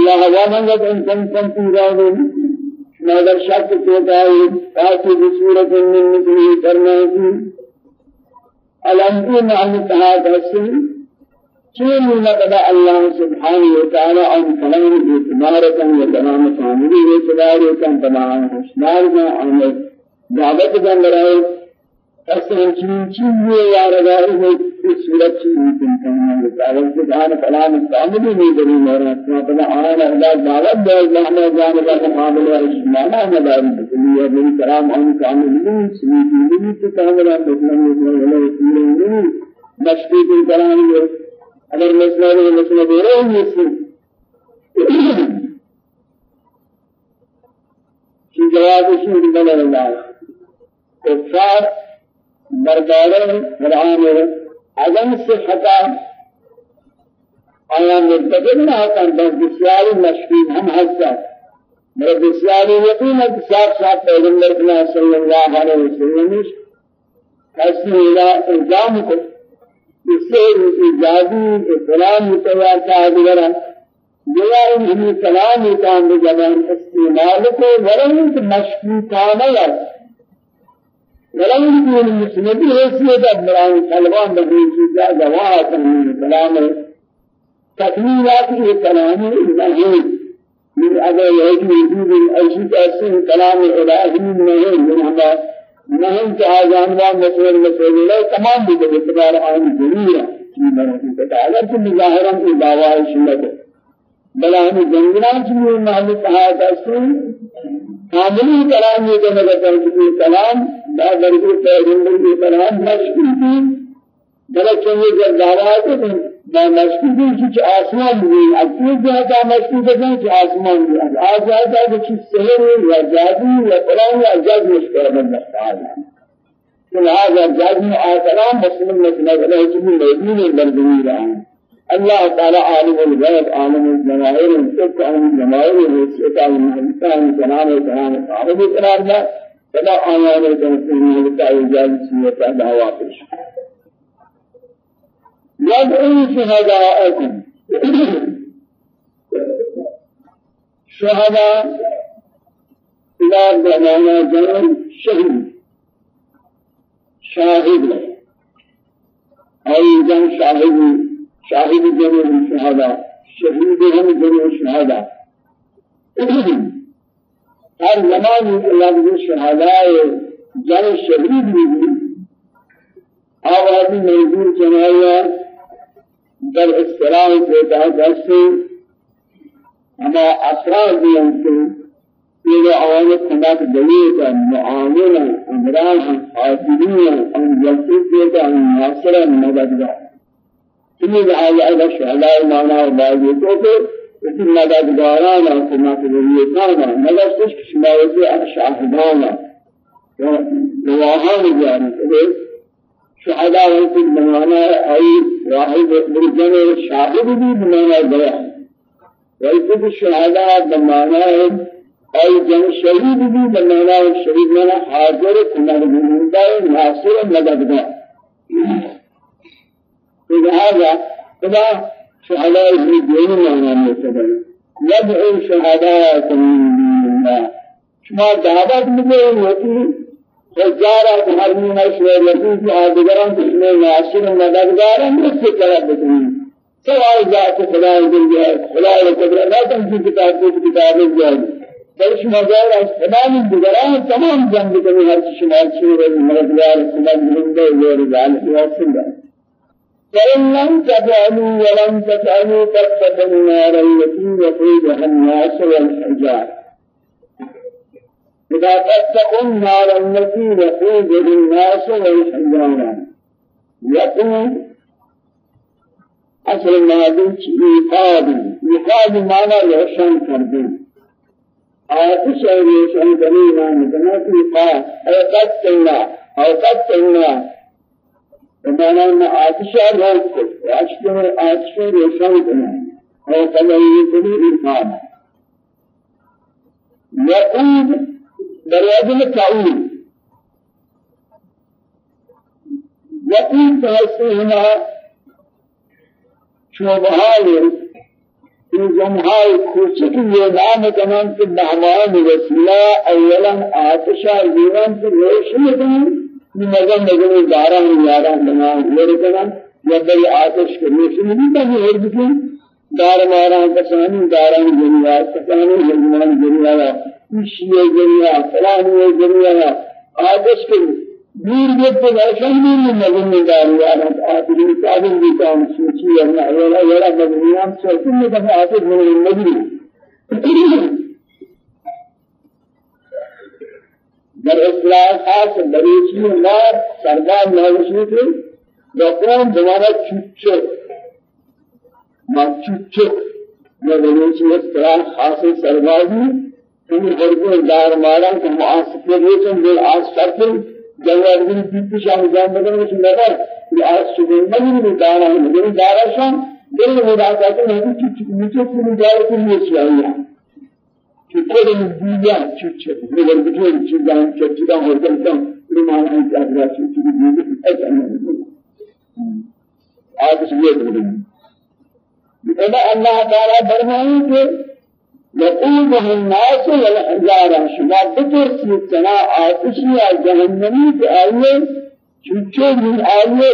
الله وامنت أن كنتم ترادون مگر شک کو ہے تاکہ بصورت من مثلی کرنا کی الامر مع الاتحاد حسن چین لقد الله سبحانه وتعالى عن كلام اعتبارة وكلام كامل اعتبار كان تمام حسنار عن دعوت جنرائے أصلا چین چین یہ یار ہے صورت سے ممکن کرنا ہے اس دان کلام کامل نہیں بنی میرا اپنا آنا اللہ دعوت دے اللہ نے جان کا مقابل ہے اسمانا مدار دنیا میں کلام ان کامل نہیں سنی نہیں تو کامل ہے مطلب نہیں ہے نہیں مشکل کے کلام ہے اگر مسئلہ ہے مسئلہ دے رہے ہیں اس کی جواب اس میں بنا رہا ہے بردارے قرآن عدم صحتا آیا مرتبط نہ ہوتا بس بسیاری مشکین ہم حسا میرے بسیاری یقین ہے کہ صاحب صاحب پیغمبر صلی اللہ علیہ وسلم حسن الہ الزام کو اس سے ایجادی فلان متوار کا دیگرہ جیا انہی کلام کام بجبان استعمال کو ورنت مشکوکانہ ہے ولو يكون المسند حيثية أبران طلبان بقول شيء جواب من كلام تكميلات الكلام الإلهي من أبا يهدي وجود الأشياء أسين كلام الإلهي من من هذا نهم كهذان ومسؤول مسؤول لا تمام بجبار عن جميع في مرحلة تعالى كل ظاهرا إدعاء شلته بلا هم جنگنا چنین محل کہا دستوں کاملی کلام یہ کہ مگر کلام لا درجه پیغمبر کے کلام مشکل تھی بلا چنین جب ما مشکل تھی کہ آسمان بھی اکیل جہاں مشکل تھی کہ آسمان بھی آج جاتا ہے کہ سحر یا جادو یا قرآن یا جاد مشکل بن جاتا ہے لہذا جادو آسلام مسلم مسلم علیہ جمعی مدین بردنی رہا ہے الله تعالى عالم الغيب عالم الجماهير الفقه عالم الجماهير والسيطة والمحلقان كلام الكلام القرار ده فلا آيان الجنسين لتعي جالسية دعواتش يدعو شهداءكم شهداء إلى بمعنى جنر شهيد. شاهد. أي جن شاهد شاهد جميع الشهداء شهيد هم جميع الشهداء هر زمان لفظ الشهداء جن شهيد بھی آوازی موجود چنایا در اصطلاح پیدا دستے ہما اسرار ہم سے یہ آواز خندات دلیتا معاملہ امراض حاصلیہ ان جلسے پیدا ناصرہ مددگار۔ إني لحاظ أيضا شهداء معنا وبعضي توقف وفي مددگارانا كما تبريتانا مدد تشك شماوزي شاهدانا گواهان جاري شهداء وفي بمعنى أي واحد بالجنة شاهد بھی بمعنى بيان وفي الشهداء بمعنى أي جن شهيد بھی بمعنى الشهيد معنى حاضر كما تبريتانا ناصر مددگار لهذا خدا شهداء في دين معنى مستدل يدعو شهداء من دين الله. شما دعوت ہوتی ہزارہ دھرمی میں شعر لگی کہ آدگران اس میں ناصر مددگار مجھ سے طلب بکنی سوال ذات خدا دل جائے خدا قدر لا تم کی کتاب کو کتاب جائے بلش من دیگران تمام جنگ کنی ہر شما شعر مددگار خدا ملندے یہ رجال واسل فإن لم تفعلوا ولم تفعلوا فاتقوا النار التي وقودها الناس والحجار. إذا تتقوا النار التي وقودها الناس والحجار. يقول أصل ماضي إيقاد. إيقاد معنى روشن کردن. آتش روشن کنی معنی کنا إيقاد أو قد تلنا أو قد تلنا بمعنى أن آتشا روك وأشتر آتشا روشن كنا أو تلعي كنا إرقام يقود بريد التعويل يقود تحسي هنا شبهات این جمعای کوچک یہ نام کنن کہ مہمان رسولہ اولا آتشا زیران سے روشن کنن یہ نظر نظر داران یاران بنان لڑ کنن یا بری آتش کے روشن نہیں کنن ہر بکن. دار ماران کسانی داران جنیا کسانی جنیان جنیا. اشیاء جنیا فلانی جنیا. آتش کے دیر تک ایسا ہی نہیں مزن داری آرہا آخری قابل بھی کام سوچی ہے اولا اولا مزنیان سوچی میں دفع آخر من المجری در اصلاح خاص بریچی نار سردار نوشی تھے دقوان دوارا چوچو ما چوچو میں بریچی اصلاح خاص سرداری ان غربوں دار مارا کہ معاصفے ریچن دل آس کرتے جواب دین بیت شان جان بدن میں نظر یہ آج صبح نہیں میں دارا ہے میرے دارا شان دل میں مداخلہ کرتے ہیں کہ چھ نیچے سے دارا کو نہیں چاہیے کہ کوئی دنیا چھ چھ میرے بچے چھ جان چھ چھ ہو جاتا ہے مان ہے کہ اگر چھ چھ دی ایسا نہیں آج یہ بولیں اللہ تعالی فرمائے کہ يقوده الناس والحجارة شما بترسي سنا آتشي جهنمي بآيه چوچو من آيه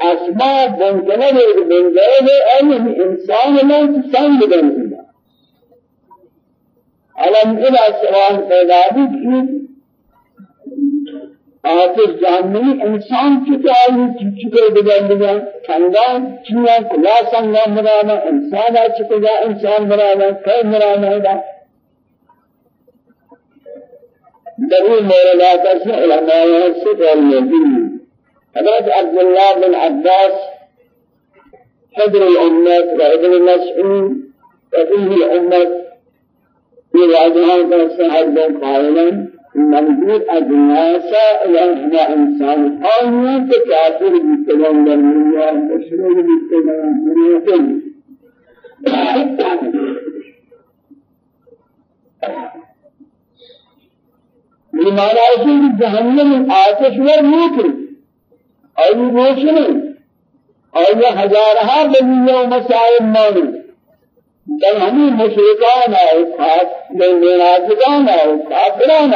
اسماء بنجنه بنجنه آيه انسان لا تسان بدنه علم إلى سوال پیدا بھی آتش جہنمی انسان چکے آئی چکے بگن بگن خاندان چیاں کلا سنگا مرانا انسان چکے گا انسان مرانا کئی مرانا ہے۔ دلیل مولا کسی علماء سے موجود حضرت عبداللہ بن عباس حضر الأمة وابن مسعود وفيه الأمة في سعد بن قائلا منظور الناس يهما إنسان آنيا كافر بالتمام بالدنيا مشرك بالتمام بالدنيا لماذا أشياء جهنم آتش ونوكر أي روشن أي هزارها بنية ومسائل مالي بل همین مشرکان خاص منافقان و کافران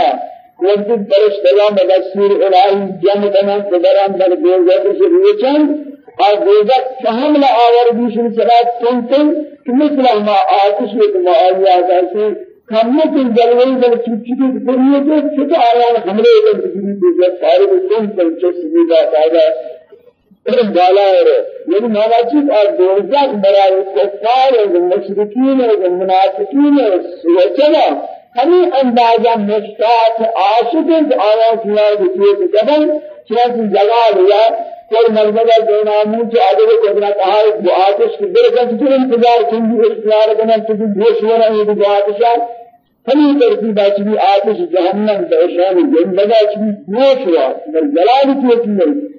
وقت فرشتگان بدستور الهی جمع کنند بدران در دوزخ شریعتان اور دوزخ فهم لا آوردیشن صلاة سنتن کہ مثل ما آتش ایک معالیات ایسی کمت جلوی در چوچی کی دنیا چھتا آیان حملے کسی دوزخ فارغ سنتن چسبی دا قاعدہ بالا ہے یعنی منافق اور دوزخ برای کفار و مشرکین و منافقین و سوچنا ہمیں اندازہ مشتاق عاشق آیا کیا دیکھئے کہ جبل چنانچہ جگہ لیا کوئی مرمدہ دینا منچ آدھے کو اپنا کہا ہے جو آتش کی در کن چکر انتظار کنجی اختیار کرنا چکر جوش ہونا یہ جو آتشا ہمیں ترتیبہ چلی آتش جہنم بہشان جنبگا چلی جوش ہوا بل جلال کی چلی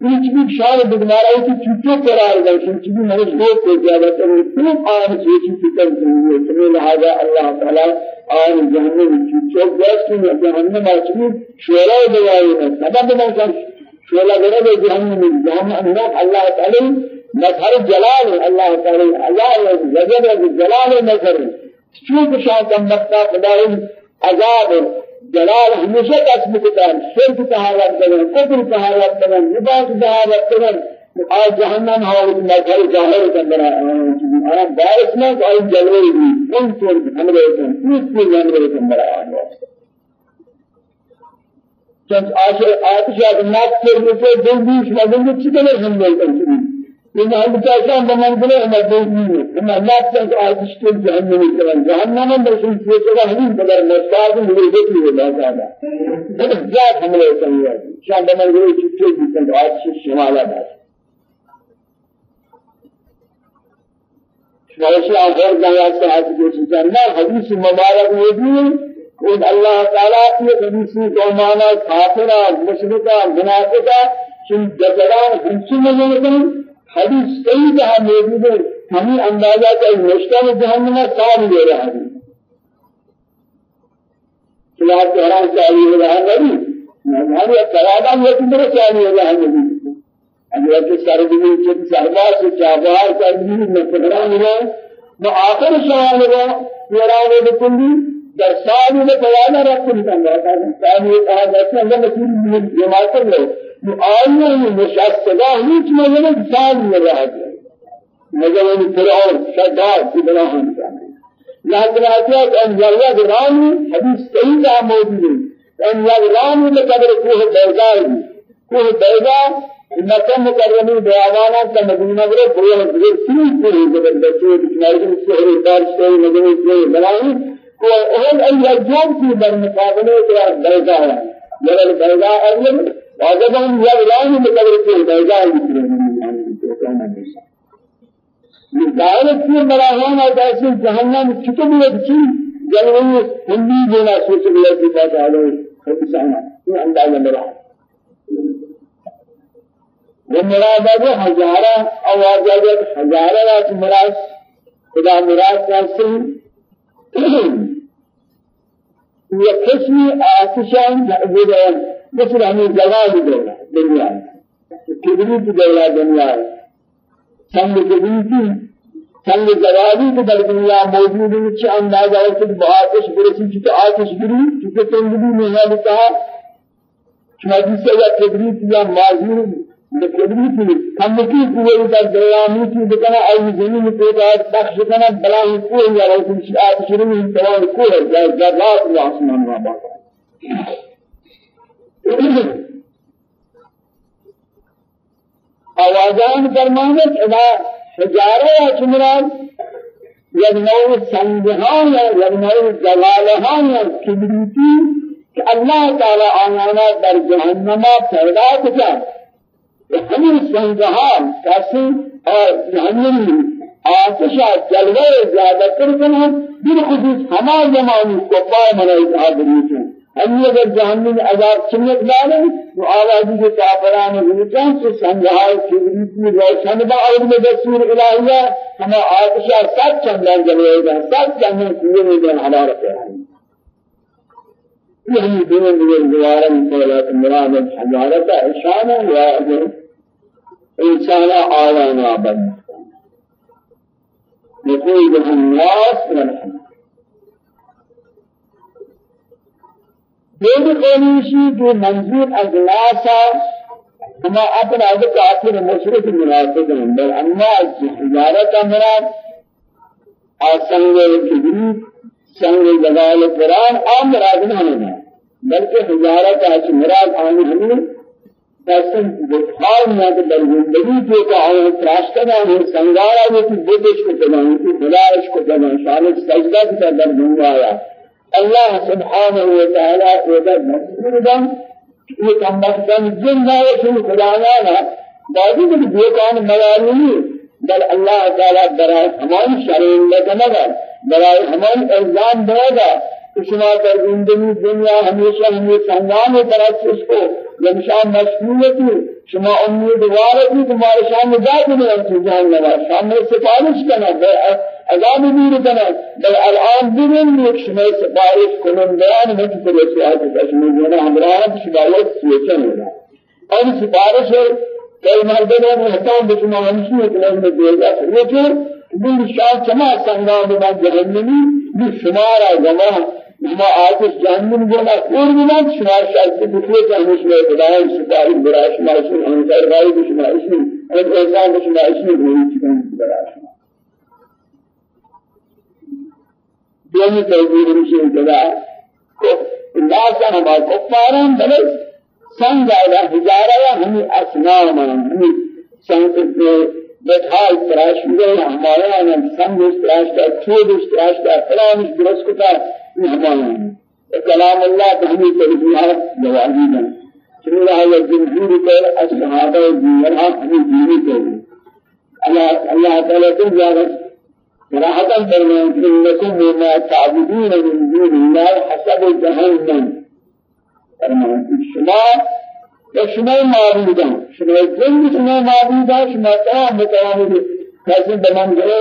هیچ بھی شان بدمارا ہے کہ چوٹے قرار دے ہیچ بھی میں نے کو زیادہ تر تو آن سے چیز کر دی ہے لہذا اللہ تعالی آن جہنم چوٹے جس میں جہنم اچھی شورا دوائی ہے سبب میں کہ شورا گرے دے جہنم جہنم اللہ تعالی مظہر جلال اللہ تعالی اللہ وجد جلال نظر چوک شان کا مقتا خدای عذاب جلال ہمیشہ قسم کتاب شرک طہارت کرن کفر طہارت کرن نبات طہارت کرن آج جہنم ہاؤ مظہر ظاہر کر ہے باعث میں کوئی جلوے بھی کون کون ہمرے کن. کس کی ہمرے کن بڑا ہے چند آشر آتش اگنات کے لیے دل بیش مدن کی چکنے ہم لے کر إن هم تاسم بمنزله هم بيجي هم لا تنسى أشتري جهنم الكلام جهنم بس في كذا هم بدر مستعد من البيت ولا هذا ذات هم لا يسمى شان بمنزله تشتري بيتن عاش الشمال بس شايشي آخر جاء ساعات جوشي ما حديث مبارك يدين قل الله تعالى في حديث قومانا كافرا مشركا منافقا شن جزران هنشي مجلسان حدیث کئی جہاں موجود ہے ہمیں اندازہ کا مشکل جہنم میں کام دے رہا ہے خلاف حرام چاہیے ہو رہا نہیں ہمیں قرادہ یہ کدھر چاہیے ہو رہا اگر کہ سارے دن چت سرباز سے چابار کا دین میں پکڑا ملا ما آخر سوال وہ يراوي بكل در سال میں بیان رکھن کا کہا جاتا ہے اندر مسئول جماعت میں جو آئیے ہیں مشاہدہ ہیچ مجھے سال میں رہا ہے مجھے فرعون شداد کی بنا ہم لكن أتيت أن يريد رامي حديث صحيح موجود أن يريد رامي لقدر كوه بيضاء كوه بيضاء مکہ مکرمی بیابانا کا مدینہ برے بڑے بڑے سری پوری جبر بچے بچنائی سے دار سے مدینہ سے بنائی کو اہل ایجوب کی در مقابلے کے بیضا ہے جبل بیضا اول اعلان مقدر کے بیضا ہے دعوت کی مراحان اور ایسے جہنم کتب لگتی جنوی ہندی دینا سوچ لیا کی بات آلو خبسانا یہ اندازہ مراحان ومراد ہے ہزارہ آواز اگر ہزارہ راس مراد خدا مراد کیسے یہ قسمی آتشان جائزہ مثل ہمیں جواب دینا دنیا کبریت دینا دنیا سنگ کبریتی سنگ جوابی کے دنیا موجود ہے چھ اندازہ ہے کہ آتش برسی چکہ آتش بری چکہ تنگلی میں ہے لکھا چنانچہ سے یا کبریت یا معذور بكبريتي كم کی قوی در دیامی کی بکنا ای زمین کو داد بخش کنا بلا کو یا رسول شاعت شروع من تمام کو ہے یا ذرات و آسمان و با آوازان فرمانے ادا حجارہ یا چمران یا نور سنگہاں یا نور جلالہاں یا کبریتی کہ اللہ تعالی آنانا در جہنمہ پیدا کتا همین سنگهان کسی همین آتش جلوه زیاده تر کنند بیر خصوص همه زمانی کفار منعی حاضریتون ہم اگر جہنم عذاب چنت ڈالے تو آوازی کے کافران روچان سے روشن با اور میں دستور الہیہ ہمیں آتشہ سب چندان جلوے گا سب چندان کوئے میں دن حرارت ہے يعني دون من الجوارم قولات مراد الحجارة إشانة وإذن إنسان آوان آباد. يقول الناس والحمد دین قومیشی کے منظور أجلاسا. ہما اپنا از کافر مشرک مناسب ہیں بل أما حجارت مراد آسنگ کبری سنگ جلال قرآن آم مراد نہیں بلکہ حجارت آج مراد آنے ہمیں ایسے بخار میں کہ در زندگی کے کا ہے تراشتنا ہے سنگارا میں کہ بدش کو تمام کی خدایش کو تمام شان سجدہ کی دنیا آیا. اللہ سبحانہ و تعالی ادھر مذکور دم یہ کم مقدم جن ہے شن خدایانا باقی کہ یہ کان موالی بل اللہ تعالی برائے ہماری شرعین لگنا برائے ہماری الزام دے گا شما در زندگی، دنیا ہمیشہ ہمیں سنگان طرف اس کو جمشان مشغولیتی شما امیدوارتی تمہارے شام جات میں انتو جان لگا شام میں سفارش کرنا عذاب دیر کرنا بل الان دین ایک شما سفارش کنن بیان میں کی طرح سے آج کشمیر جانا ہمراہ شما وقت سوچن لگا اور سفارش ہے کئی مردوں نے حتام بشما ہمشی اکلام میں دے گا لیکن دل شاہ چما سنگان بنا جہنمی بھی شمارا جمع ما آتش جهنم جنا کور بنا شمار شرط بکلی که همیشه میں خدای سپاہی برای شما اسم انصار بھائی شما اسم ان انسان شما اسم بھائی چکن برای شما دونی تدبیر میشه کدا الناس ہما کفاران بلے سنگ آئے ہزارہ ہمیں اسنام ہمیں سنگ بتحال تراش ہوئے ہمارے آنے سنگ تراش کا چود تراش کا فلان درست کتا مهمان كلام الله تهمي تربيات جوابنا سنة هذا الجمهور كل الصحابة والجمهور هم ديني كل الله الله تعالى تجارة صراحة بين إنكم مما تعبدون من دون الله حسب جهنم. فرمان شما شما معبودان شما جن شما معبودان شما تمام متعامل کسی به من گره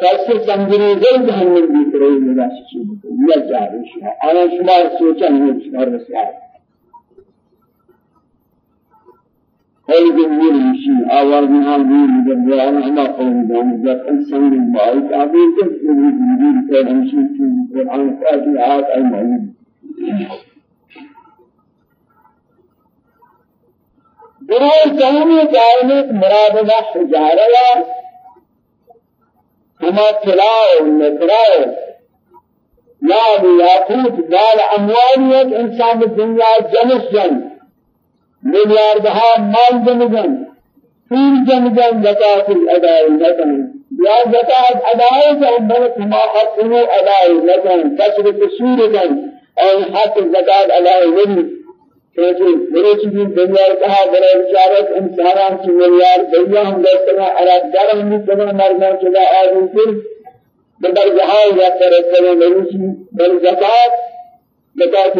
کسی سنگری زل جهنم بیتره این نشی شما یا جاری شما. آن شما سوچن شما رسیار قول جميل مشي آواز نهار مير جبران هما قول دان جب انسان المعارف آبی کس جميل جميل قول مشي في القرآن فاتي آت أي معين گروہ سہمی جائنیت مراد حجارہ ہما کلاو نکراو مال یاقوت مال اموالیت انسان دنیا جنس جن ملیاردها مال جنگن پیر جنگن زکاة الادائی نکن. یا زکاة ادائی جن بلک ما حقنو ادائی نکن. کسر قصور جن اور حق زکاة ادائی نکن. کیسے؟ میرے چیزیں کہا بڑے بچارت انسانان کی دستنا چلا آدم بدر ترسل بل زکات زکات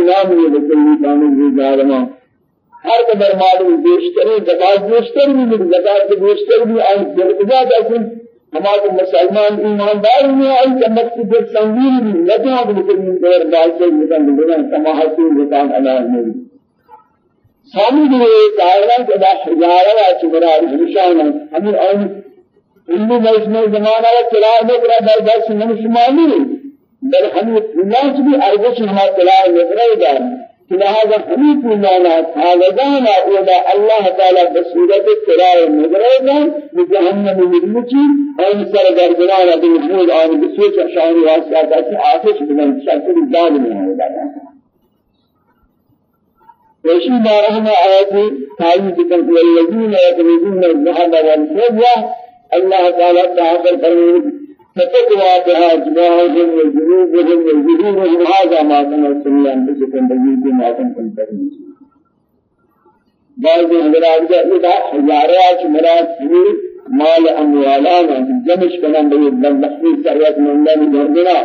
ہر قدر معلوم بیشتری زکات بیشتر بھی زکات کے بیشتر بھی آئی جلقضا جیسے ہمارے مسلمان ایماندار میں آئی جنت کی جو سنگین بھی لجاں بکلی دور بال سے نکل گئے سماحتی زکات علا نہیں سامی بھی کائران کے نشان ہمیں آئی علمی میں زمانہ چلا میں کرا در دس من شمالی بل ہم الناس بھی ارجش ہمارا چلا میں کرا دار لہذا ہمیں پوجانا خالدانا ودا اللہ تعالی بصورت قرار مدرنا بجہنم مدمچی اور سر گردنا بمحمود اور بسوچ اشعار واسطہ سے آتش بلند شکل ظالم ہے وشي ما رحمة آياتي تايد كن والذين يكنزون الذهب والفضة. الله تعالى تعالى فرمود فتقوى بها جباههم وجنوبهم وظهورهم هذا ما كان سمي أنفسكم بجيد ما كنتم ترمون بعض حضرات کا ادا ہزارات مراد پوری مال اموالانا جمش کنن بے لخمی ثروت مندن گردنا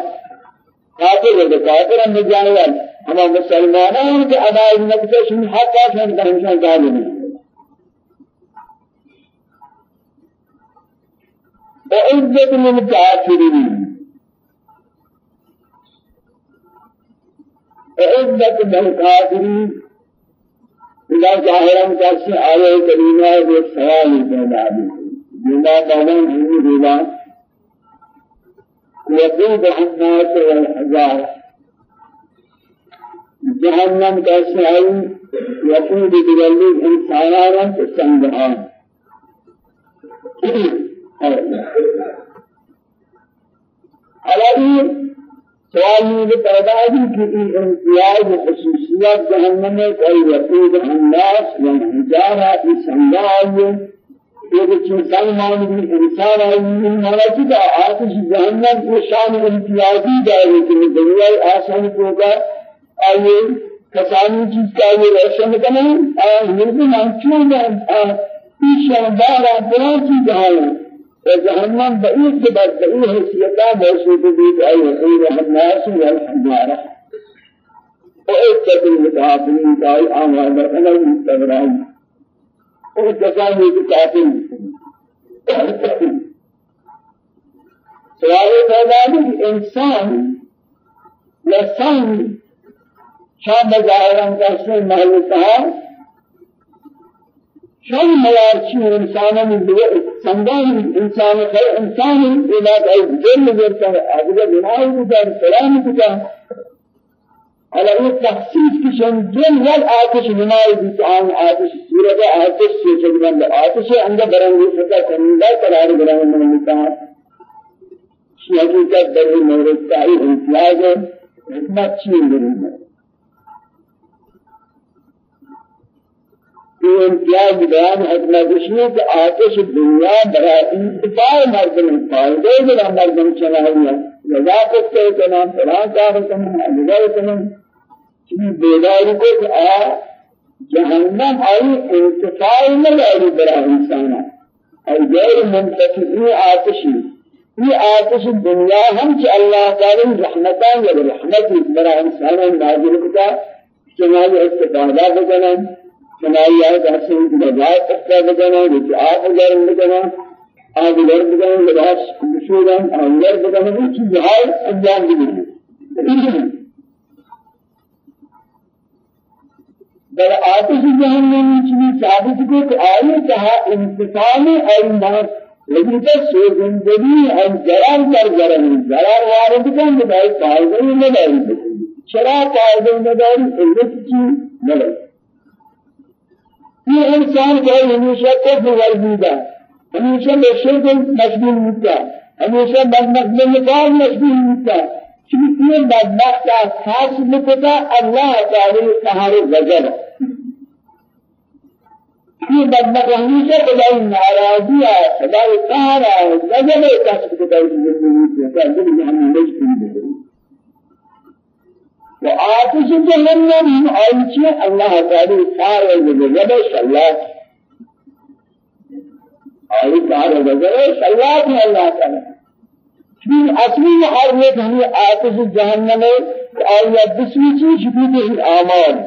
کافر ہے کافر ہم جانور ہم مسلمانوں کے ادائے نقطہ شن حق کا ہم وعزة للكافرين وعزة للكافرين إذا ظاهرا كاسي آية كريمة بالسوال پیدا بما بابان هنی بلا وقود الناس والحجارة. جهنم كاسي آي وقود بجلد إنسانانا تسنبهان حالانکہ سوال یہ پیدا ہے کہ امتیاز خصوصیات جہنم میں کوئی وقود الناس و حجارہ کی سنگال ایک انسان مانوی إنسان آئی مانا چکا آتش جہنم کو شان امتیازی جائے کہ دنیا آسان کو کا آئیے کسانی چیز کا یہ روشن کریں آئے ملکن آنچوں میں پیشان دارا بلان چیز وجهنم بعيد بعد بعيد حيثيتها موصوف بيد أي غير الناس والحجارة وإذا المتعاطين كاي أعمال أنا المستغرب وإتسامي بتعاطين سوال پیدا انسان یا سن شام ظاہران کا سے محل کہا شان ملارچی انسان من دو سندان انسان خیر انسان إلى ای دل ورتا اگر بنای بودن سلام بودن على این تخصیص کشن دل ول آتش بنای بودن آتش صورت آتش سے چلن آتش اندر برنگی فتا کنندا قرار برنگ من مکان حقیقت در مورد تائی امتیاز حکمت چین برنگ یہ امتیاز بیان حکمت ہے کہ آتش دنیا برا انتفاع مردم فائدے بلا مردم چلائی ہے. لذا کتے کنا فلان کار کنا لذا کنا چنی بیداری کو کہ آ جہنم آئی انتفاع نہ برا انسان اور غیر منتفعی آتشی یہ آتش دنیا ہم کہ اللہ تعالی رحمتان یا رحمت برا انسان نازل کتا چنائی استفادہ بکنن سنائی آئے کہ کی بجائے تکتا بکنا جیسے آپ گرم بکنا آگ گرم بکنا لباس مشورا آنگر بکنا یہ چیز ہائے انجام دی بل آتش جهنم چنی ثابت کو کہ آئی کہا انتقام ای موت لیکن تو سو زندگی ہم جرار کر جرم جرار وارد کن بدائی فائدہ ہی نداری چرا فائدہ نداری علت کی نداری یہ انسان کو ہمیشہ کفر ورزیدہ ہمیشہ بشرک مشغول ہوتا ہمیشہ بدمخ نکال مشغول ہوتا چونکہ یہ بدمخ کا خاص مکتا اللہ تعالی سہارے وجہ یہ بدبخت ہمیشہ خدای ناراضی ہے خدای قہر ہے غضب ہے کس کو خدای زندگی سے کہ دل ہم نہیں سن و آتش جہنم ایچ اللہ تعالی قہر ہے غضب اللہ اور قہر غضب اللہ ہے اللہ تعالی في أصلي حرية هي آتش جهنم اور یہ دوسری چیز بھی اعمال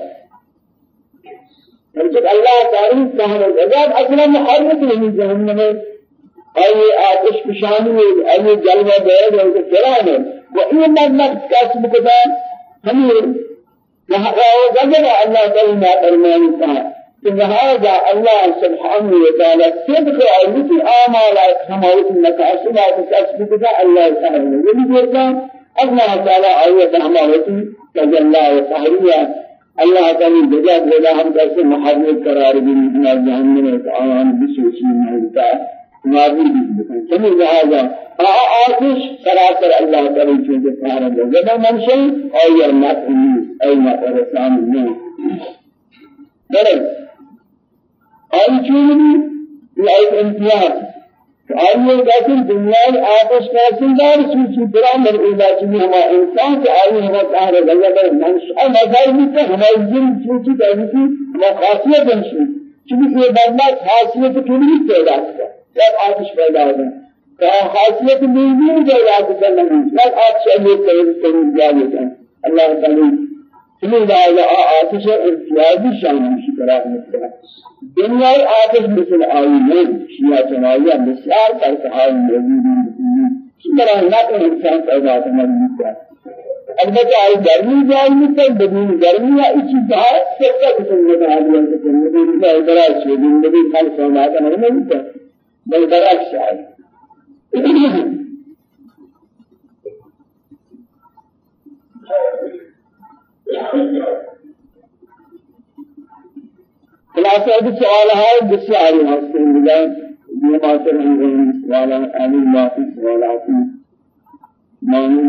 فرجت الله تعالى سهل العذاب أصلا محرم من جهنم أي آتش بشاني أي جلوة بيرد وإنك كلامه وإن من كسب كذا همين وجدنا الله تعالى ما فرمان كان لهذا الله سبحانه وتعالى صدق أيدي آمالات حماوت المكاسبات كذا الله تعالى ولذلك الله تعالى آية حماوتي تجلى وتحرية اللہ تعالی جزا بولا ہم کیسے محرم قرار دی اتنا جہنم میں آن بسوسی مہلتا نابی بھی بکن چمی لہذا آتش سراسر اللہ تعالی چونکہ فارغ ہے جب منشن اور یہ مفہوم ای مفرسان نہیں بلے آئی چونی یہ ایک امتیاز آئیے لیکن دنیا آتش کا سندار سوچی برا من علاج میں ہما انسان کے آئیے ہما کہا رہا ہے منشاء نظر میں کہ ہماری جن سوچی کہنی کی ہما خاصیت بنشی چونکہ یہ بندہ خاصیت کیوں پیدا کرتا جب آتش پیدا ہوگا کہ خاصیت نہیں پیدا کرتا نہیں جب آپ چاہیے کریں کریں جا اللہ تعالی سمي لا آتش امتيازي شان شكرا مثلا دنيا آتش مثل آيين شيا جماعية مسيار ترك حال موجودين شكرا نقل انسان پیدا کرنا ہے البتہ آئی گرمی جائے مثل بدون گرمی یا اسی جہاں سکتا قسم میں حالیاں قسم میں دیکھتا ہے برا شو زندگی خالص ہونا کا نہیں ملتا بل برعکس آئی خلاصہ ابھی سوال ہے بسیاری ہستے ہیں بجائے یہ ماتر ہم گئے سوال ہے آمین معافی سوالات مانون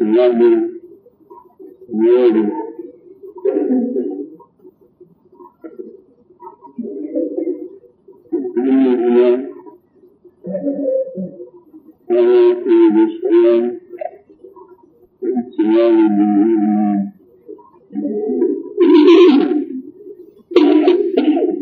Bunlarla ne oldu? Bunlarla Allah'a kıyılır, Allah'a kıyılır, Allah'a kıyılır,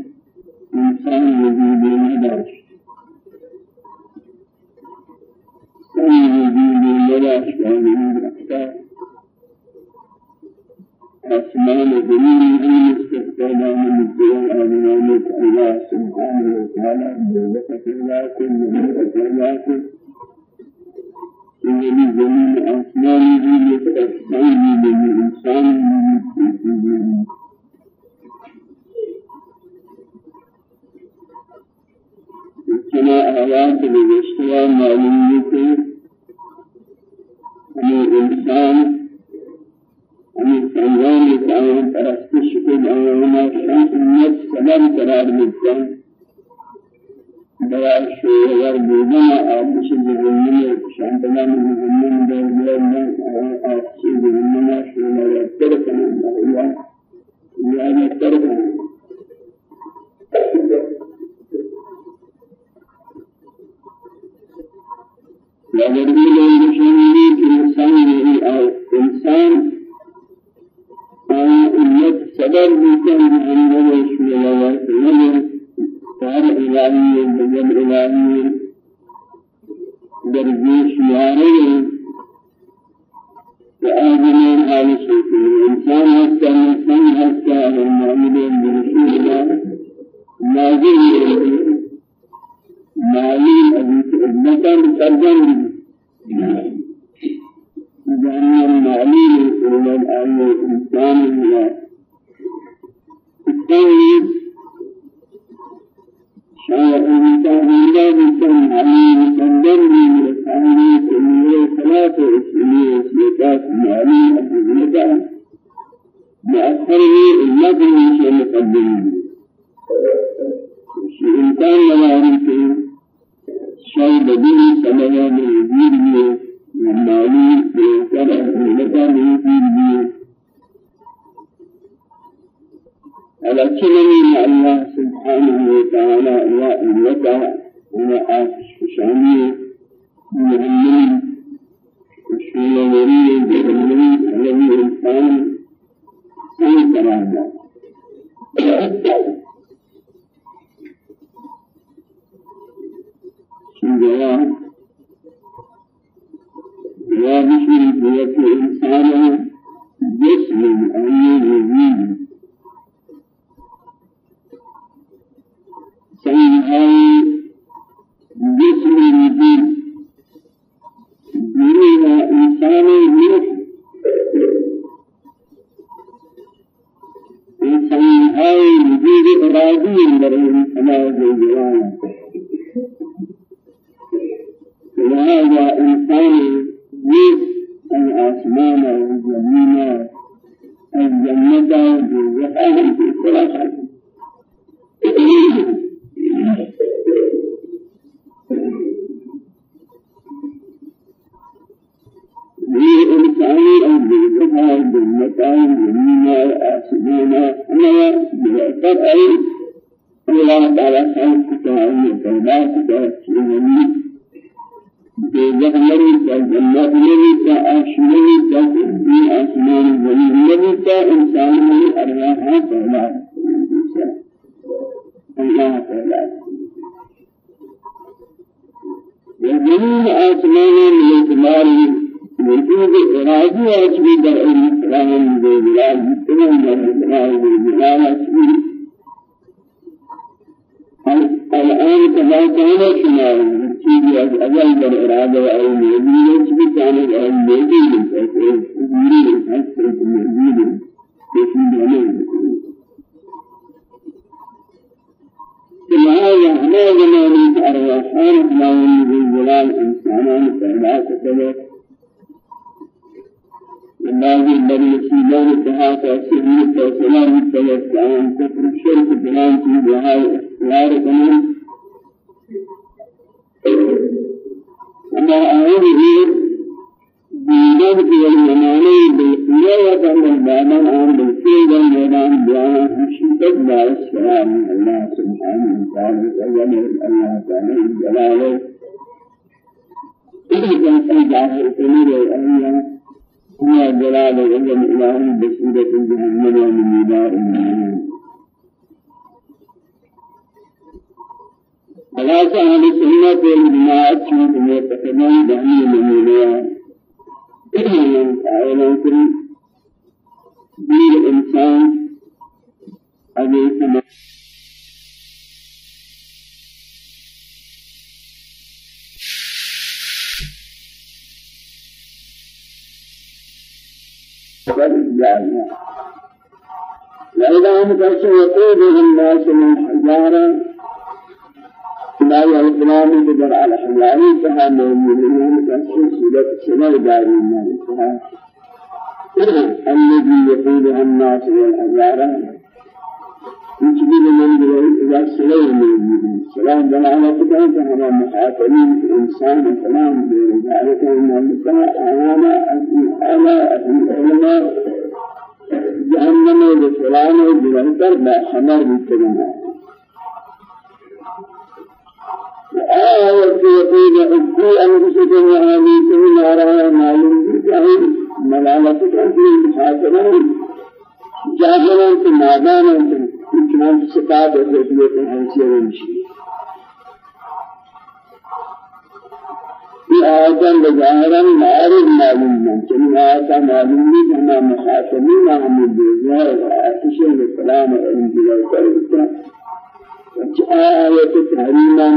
إنسان وجود نداشت أي وجود نداشت هذه الأخطاء أسمان جميل من استخدام من الدول آمنانك الله سبحانه وتعالى بوقت الله كل من الله الذي جميل أسمانه يتأسمانه من إنسان من كما آيات الاشتراء معلومة ہمیں انسان ہمیں سنگان تعاون پرستش کو معلومہ شان سبب قرار ملتا بيان شوهر بيجنا آتش جهنم شانتنا من جهنم دارنا آتش جهنم شوهر تركنا. الله يعني تركنا لكن من شيء إنسان أو إنسان أو أمة سبب بيجنا جهنم شوهر شعر إلهي بجم إلهي درجيش ياري وآدمين حال شيء الإنسان حتى الإنسان حتى المؤمنين برسول الله نازل معلوم أبيك أمتا ترجم جانب المعلوم إلى الآية الإنسان الله الثاني شاء إنسان الله بسم عليه تعالیٰ خلق چیزیں بے جہمری کا جنت نبی کا عرش نبی کا یہ آسمان زمین نبی کا انسان میں ارواح پیدا اللہ پیدا وجميع آسمان من اعتبار وجود إرادي أجمي در الإسلام بالجلال جتنا در الإسلام بالجلال أجمي الآن كما كان شمال؟ چیزی از اول در إرادة و علم یزید چیزی كان علم یزید تدبیری حسن یزید يشيد عليه لهذا هما زمان أرواحان الله بالجلال إنسانان فلا تتبع النازل الذي يسيلون بها تأثير فسلام التوسعان كفر الشرك بلان في بهاي اختيار كمان أما أعوذ دينان في المناني بالقياة وكان البابان عن بالفيل والميدان بيانا حشيدت لا السلام الله سبحانه وتعالى وجمع الله تعالى جلاله كان ظاهر كبير الأيام هو جلال وجل إلهي بسيرة جهنم ومن نداء المؤمنين خلاص أهل السنة والجماعة شيء معتقدين بأن المؤمنين تعالى دين الإنسان أبي كما وإذا هم كسر يقودهم الناس من حجارة لا يلقنان بدر على حجارة فها مؤمنين كسر سورة سنة دارين الذي يقودها الناس والحجارة يجب من إذا سلام من سلام دلالة كتاب هذا مخاطبين الإنسان سلام ذلك أن الله أعلى أعلى العلماء جهنم بسلام بلندر ما خمر بالكلمة آية يقول أبدي أنفسكم وأهليكم نارا معلوم بجاهل ملالة كتاب المخاطبين جاهلين نادان چنان صفات و کیفیت حیثیت نشی یہ آیتاں بظاہراً معارض معلوم ہیں چنین آیتاں معلوم نہیں کہ ہمیں مخاطبین ہم دیگر آتش السلام علم بلائی کرتا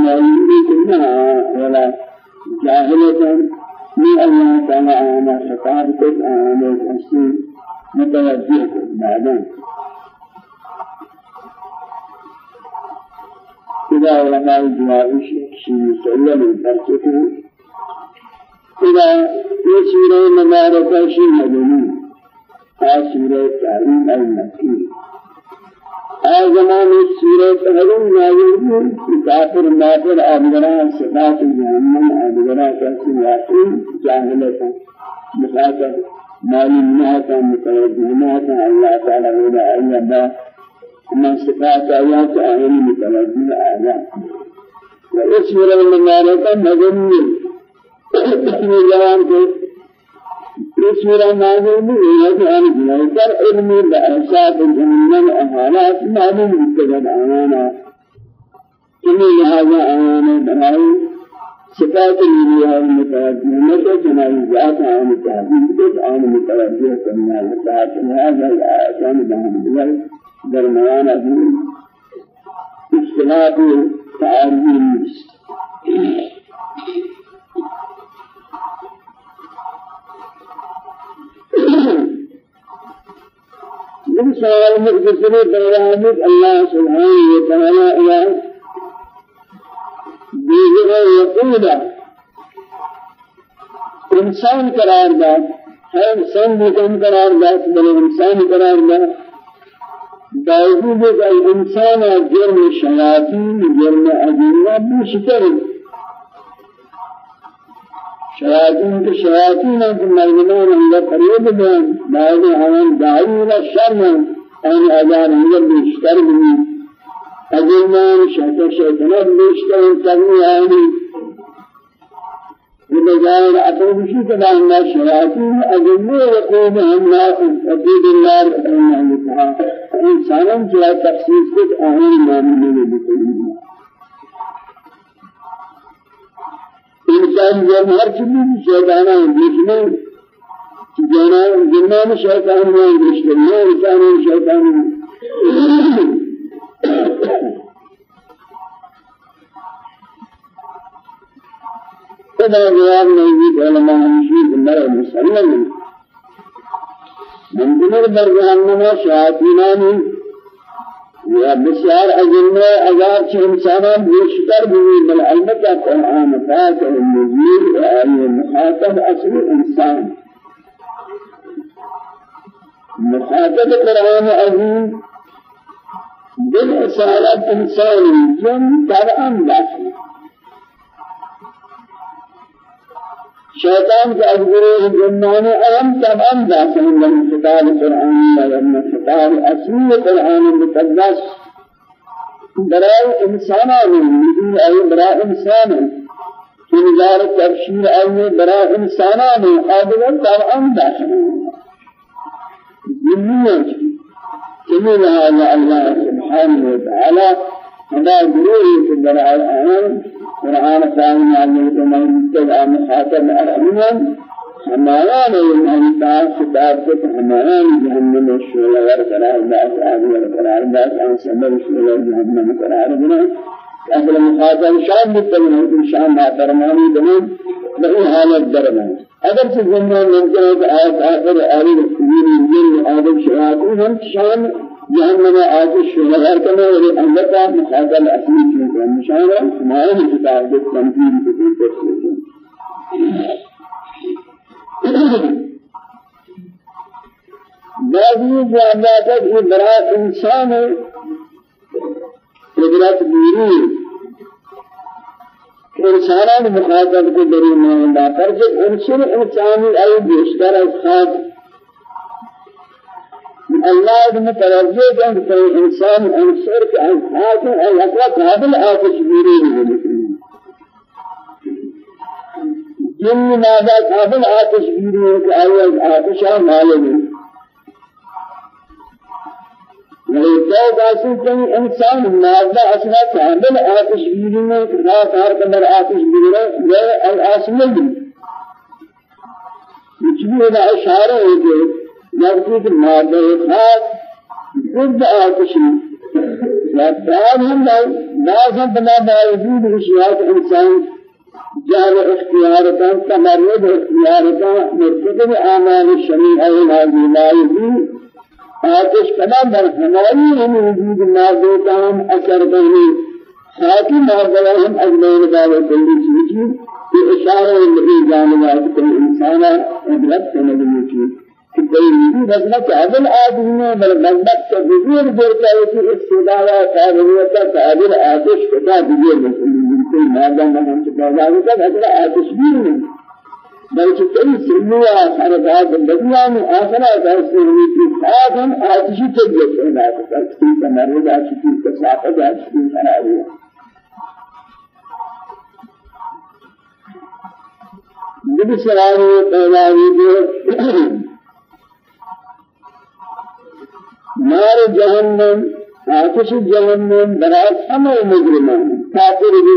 معلوم نہیں کہ نہ ولا جاہلتاً من الله تعالى أنا خطابتك أنا أسي متوجه بعدين إذا علماء جوائش شيء سلم الفرسكه إذا يسير مباركة شيء مدني. آسير تعليم المكي آ زمان سورة تحرم نازل كافر نافر آبگرا صفات جهنم آبگرا کسی واقعی جاہلتا مخاطب معلوم نہتا متوجہ نہتا اللہ تعالی ولا أيضا من صفات آيات آيات متوجه آيات واسم المباركة مدني اسم جوان کے اسم نازل ہے ان جنائر علم بأساب جهنم أحالات معلوم بالتجد آمانا كمي لهذا آمانا بنائي صفات الإلهة المتوجه مدى جنائي ذات آن متوجه آن متوجه كمي هذا الآيات آن بهم درمیان ابھی اختلاف تعارضی نیست من سوال مختصر بیانات اللہ سبحانہ و تعالی إلى دیگر یقول إنسان قرار داد ہے انسان بھی قرار داد بلے إنسان قرار داد باوجود الإنسان جرم شياطين جرم شياطين كشياطين أنت مرمون عند قريب بين بعض عوام داعي إلى الشر أن أجار عند بشكل بني أجنة شيطان شيطان بشكل كذي يعني بجائر أقول شيء كذا الناس شياطين أجنة يقوم الناس أكيد النار أن إنساناً جاء تخصيص كت أهل معاملة بكل إنسان جب ہر چیز شیطان ہے میں جنا جنان شیطان ہے جس میں انسان شیطان ہے خدا جواب نہیں دی علماء ہمشی بندر مسلم ممکن در جهنم شیاطینانی یا بسیار اجنه اگر چه انسانان بیشتر بوی بل البته قرآن پاک و آیه مخاطب أصل إنسان. مخاطب قرآن عظیم بالإسالة إنسان جن طبعا داخل شیطان کے اجبرے جنان اہم تمام داخل من خطاب قرآن و خطاب اصلی قرآن مقدس برای انسانان نزول ای برای انسان. کی نظار تبشیر ای برای انسانان آدم تمام داخل جنیت جمیل هذا الله سبحانه وتعالى هذا ضروري في الآن قرآن قائم عليه أرحمهم ہمارا نہیں ہم تاج کتاب سے ہمارا جہنم میں شعلہ ور قرار داس آدمی ور قرار داس أن سبب شعلہ جہنم میں قرار دینا اصل مخاطب شام بتنا ان شاء الله فرمانی بنے بہی حالت درنا اگر سے زندہ ممکن ہے کہ آیت آخر آری رسولی جن آدم شرات ہم شام جهنم آتش شهر كما ولأنبتا مخاطب أصلي كما مشاهدة ما هي كتاب التنفيذ في التفسير بعضی جوابات یہ بڑا انسان ہے قدرت بیری انسانان مخاطب کو بری ماندا پر جو عنصر انسانی ای بیشتر از خاص اللہ نے توجہ دیں کہ انسان عنصر کے خاص ہے أصلا قابل آتش بیری ہے جن ماذا قابل آتش بیری ہے کہ آیا آتشا مالک ولو قاسم كان إنسان ماذا أصلا قابل آتش بیری میں لا کار کندر آتش بیری ہے الاسمل کچھ بھی ہے اشارہ ہے کہ کہ مادہ خاص ضد آتش یا بعد ہم بعض ہم بنا باوجود اشیاء انسان جعل اختيارك تمرد اختيارك مرتكب اعمال الشريعه هذه لا يجوز آتش کلام در ہماری ہم وجود نازو کام اثر کرنے حاکم مردہ ہم اجمعین دعوے کلی چیزی کہ اشارہ لئی جانبات کوئی انسانا عبرت کرنے کی کوئی بسنا قابل آدمی ہے بل مذہب کا بزرگ دیر کا ہے کہ اس خدا و قابلیت کا قابل آتش خدا بزرگ کوئی مادہ نہ ہم سے پیدا ہوتا ہے اگر آتش بھی نہیں بلکہ کئی سنیا سرکار دنیا میں آخرہ ایسے ہوئی کہ خاص ہم آتشی کے لیے پیدا ہوتا ہے کہ تمرد آتشی کا صافت آتشی خراب ہوا جب سوال پیدا ہوئی نار جهنم آتش جهنم برای همه مجرمان. کافر بھی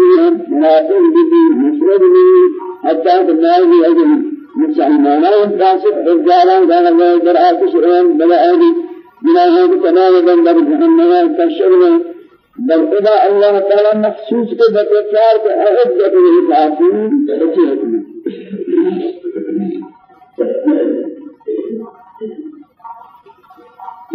منافق بھی مشرک بھی حتی کہ نائب أجل مسلمانان فاسق رجالان غیر در آتش رہن بلا آدی جناہوں کو تمام بندر جهنم تشرنا بل خدا اللہ تعالی مخصوص کے بطفار کو اعدت للکافرین بچی حکم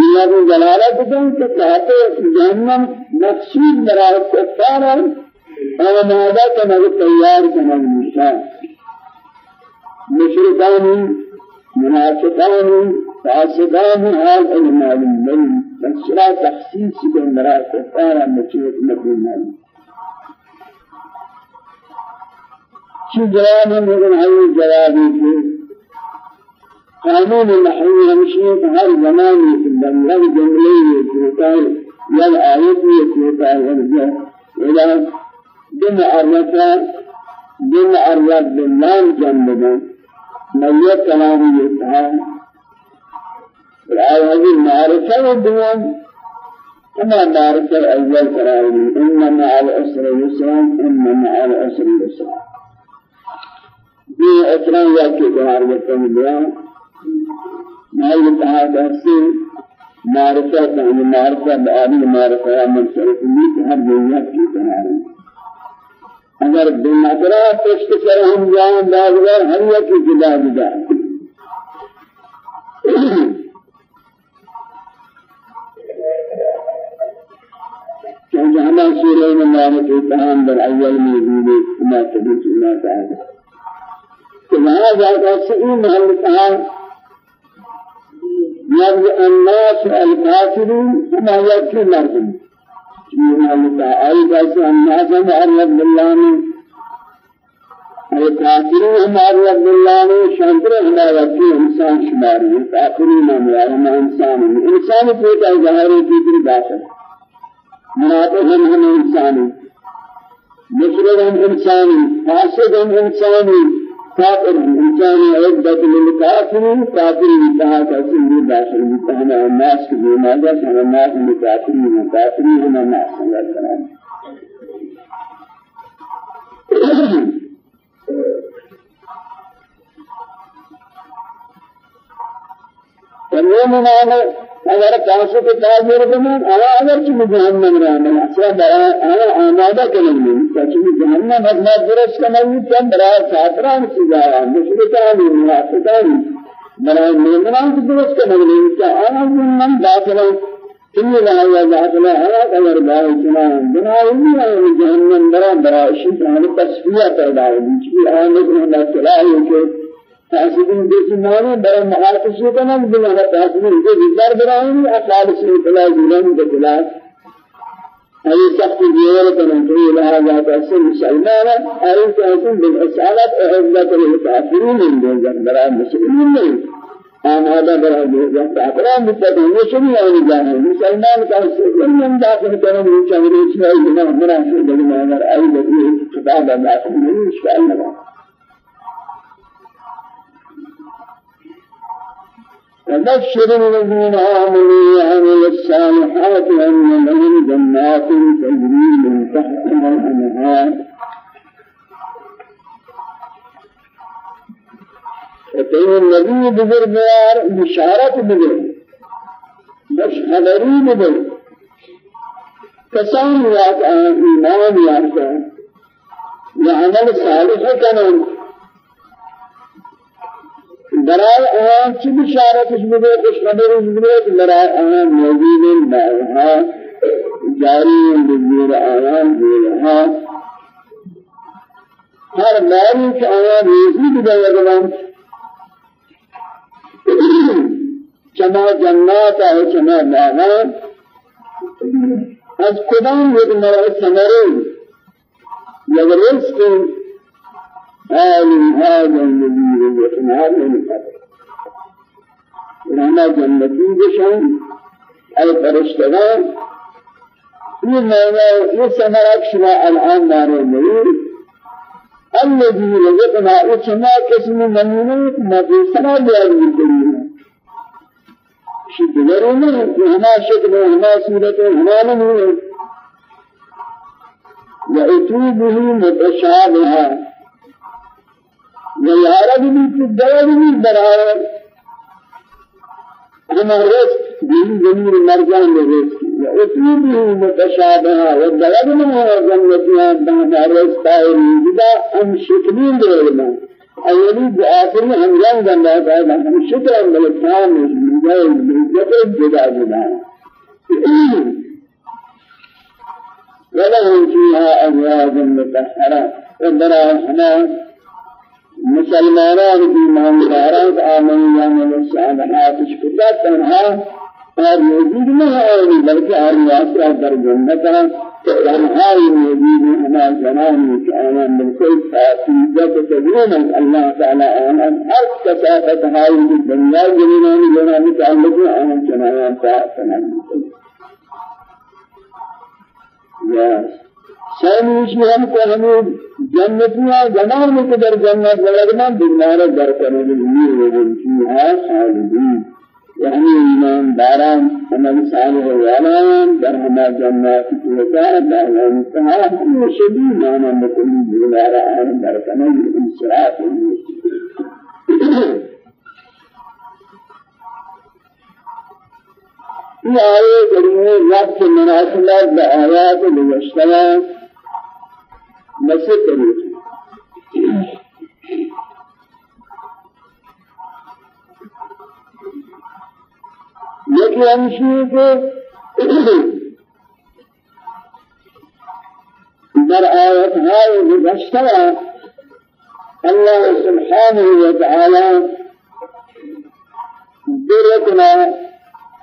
یہ بھی جلالت دیں کہ کہتے جہنم مقصود برای کفار اور مادہ کا تیار کرنا نشان مشرکانی منافقانی فاسقان حال المعلوم نہیں بسرا تخصیص کے برای کفار مشرک نبی نہیں چی جواب ہے جوابی کے قانون نحوی ہمشی ہر زمانے کے بندر جملے یہ ہوتا ہے یا آیت یہ ہوتا ہے ولا بن عرفا بن عرف بالله جنبنا نية كلام يتها رأي هذه المعرفة والدوام كما معرفة الأول كرامي إن مع العسر يسرا إن مع العسر يسرا دي أسرا يأتي كنار بطن اليوم ما يتها بحثي معرفة يعني معرفة بآبي معرفة من شرف لي هر دنيا کی کنارے اگر بنظرہ پشت سر ہم جائیں بازگار ہر یک کی جدا جدا كان جهنا سورة من الله تتهم بالأول موجود ما تبيت ما تعالى كما هذا سئين محل تعالى يبدو الناس الكافرون كما يكفي مرضهم يقول أي بس الناس معرض بالله الكافرون معرض بالله شندر هنا يكفي إنسان شماري. معرض إنسان. إنسان في ظاهر في داخل منافق هم إنسان. مشرك إنسان. فاسق هم إنسان. كافر إنسان عدة للكافرين كافر انتهى كافرين داخل انتهى الناس في ماذا سنة الناس مكافرين كافرين هم الناس. السلام الناس والمؤمنان اگر کاسو کے تاجر بنن الا اگر چھ جہنم رہنا اچھا برا أنا آمادہ کریں گے کہ جہنم بدلا درست کرنا چند برا چھاتران سے جا منافقان برا مومنان کو درست کرنا ہے کہ أنا داخل كل لا يا داخل أنا اگر باو چنا بنا جہنم برا برا شیط ہم تصفیہ پیدا ہے کہ اللہ تعالی کے تحسبين بسمانه بر محاكسه كنا بنا تحسبين کے ذکر براہم اقال سے بلا جنان بلا أي سخت جيرة تنتهي لها ذات أسر مسلمانا أي تحسن بالأسعالات أعزة للكافرين من دون برا مسلمين. من آن هذا برا دون كافران بتدين يشري يعني جاهل. مسلمان كافر من داخل كنا من شهر إسرائيل من مراسل بلما أي بدي خطاب الله. من شاء الله. وبشر الذين آمنوا وعملوا الصالحات أن لهم جنات تجري من تحتها الأنهار. وكان النبي بذر بيار بشارة بذر بس خبري بذر كسان يات إيمان يات وعمل صالح كان برای آن چی بشارتش بده خوش خبرش بده برای آن موجود بارها جاری بزیر آیان زیرها هر ماری که آیان ریزی بده یکم چما جنات ہے چما باغان از کدام یک مرای ثمره یک رزق آل هذا الذي يسمع من قبل لما جنتی بشن ای فرشتگان یہ معنی یہ سمرک شما الآن دارے نہیں الذي رزقنا اسما قسم نمونه مدرسنا بیان کریم شد ضروري هنا شكل هنا صورة هنا نمونه وأتوا به متشابها. زیارت بھی تو دور بھی برابر ہم رزق دین زمین مرجان میں رزق اتنی بھی متشابہ و دور میں ہے جنتیاں بہت رزق ہے جدا ہم شکلین دے رہے اولی آخر میں ہم جان گندا ہے ہم شکر ملکان میں جائے جدا جدا. ولهم فيها أزواج مطهرة. وبراء مسلمانان ایمان داران آمن یعنی الصالحات شکتا تنها اور موجود نہیں ہے بلکہ ہر یاسرہ در جنت ہے تنها موجود ہما زمانی کہ آنا بالکل فاسیدت تدرون اللہ تعالی آنا ہر کسافت ہائی دنیا جنینانی جنا متعلق آنا چنایان تا سنان Yes. سامش ہم کو ہمیں جنتیاں جنان میں قدر جنت لگنا دنیا در کرنے یعنی ایمان داران عمل صالح والان در ہما جنات کی وزارت داران انتہا ہم شدید مانا مکلی دلارا آن در کرنے لیے انصراف یہ آئے رب کے مناسلات بآیات نشے کرے لیکن ہمشی کے در آیت ہائے گزشتہ اللہ سبحانہ وتعالی درکنا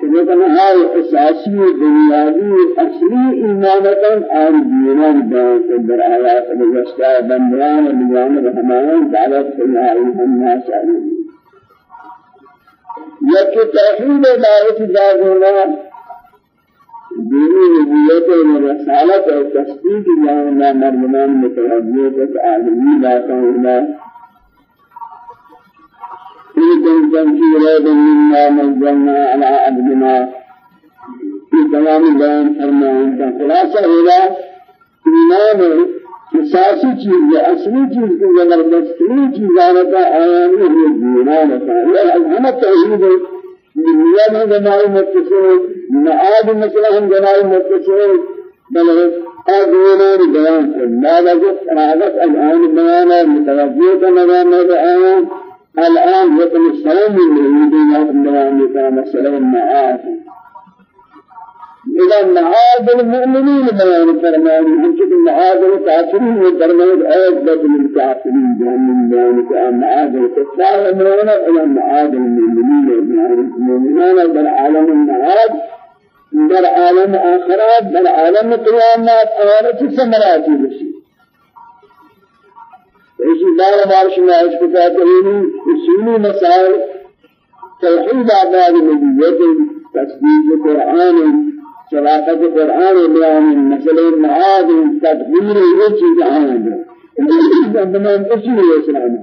لیکن ہر اساسی بنیادی اصلی ایمانتاً آن دینان بانت در آیات مجسطہ بندیان بیان رحمان دعوت اللہ الناس علیہ یکی توحید دعوت داغونا دینی نبیت و رسالت و تصدیق جاننا مردمان متوجیت عالمی لاکونا في في ريب مما نزلنا على عبدنا في تمام بيان فرمان خلاصة إلى إيمان اساسی چیز ہے اصلی چیز کی زبردستی چیز آتا آیانی ہے دیوان ہوتا ہے یہ ہم توحید دنیا میں جماعی متصل معاد مثلا ہم جماعی متصل بل أدونان بیان ما وجد راغت الآن بیان متوجه كنظام الآن الآن يتم السلام من الذين بيان كان مسألة المعاد إذا معاد المؤمنين بيان هم شكل معاد الكافرين وفرمان عقبة للكافرين جهنم بيان كان معاد الكفار أمرنا إلى معاد المؤمنين بيان المؤمنين در عالم المعاد در عالم آخرات. در عالم قیامات آرت سمراتی بسی اسی بار بار شما اس کو کہتے ہیں اصولی مسائل توحید آباد نبیت تصدیق قرآن صلاحت قرآن بیان مسئلہ معاد تدبیر یہ چیز آئیں بنام اسی لیے اسلام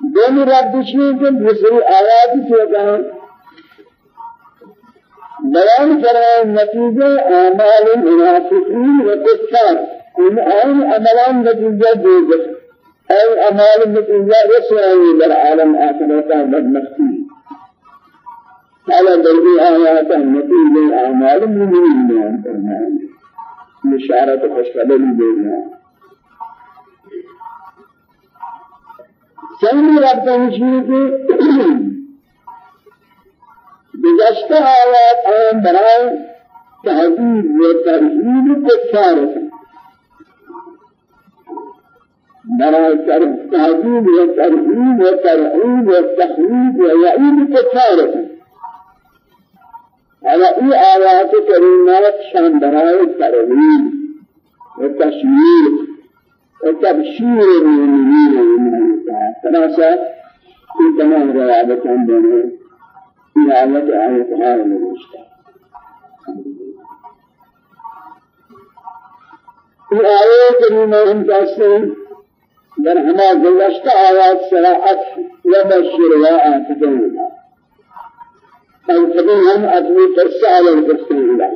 دونوں رب دشمن کے دوسری آیات سے کہا بیان کرائے نتیجہ اعمال منافقین و کفار آن آئین عملان نتیجہ دے جس أي أمال النتيجة رسائي للعالم آخرتا بدمختی. على دربي آيات النتيجة أعمال المؤمنين بيان فرمان بشارة خوشخبری سنگی ربطہ مشیر کے گزشتہ آیات آن برائے تحضیر و ترہیب کفارتا برای تهذیب و ترهیب و و و کفارت على ای آیات کریمات شان برای ترهیب و تشویر و تبشیر المؤمنین من خلاصہ این تمام روابطان دونه این آیت آیت ها نوشته این آیت کریمه هم کسی در ہما گزشتہ آیات سراعت وبشر وآتدون فانتقل هم أدوي قصة على القصة الله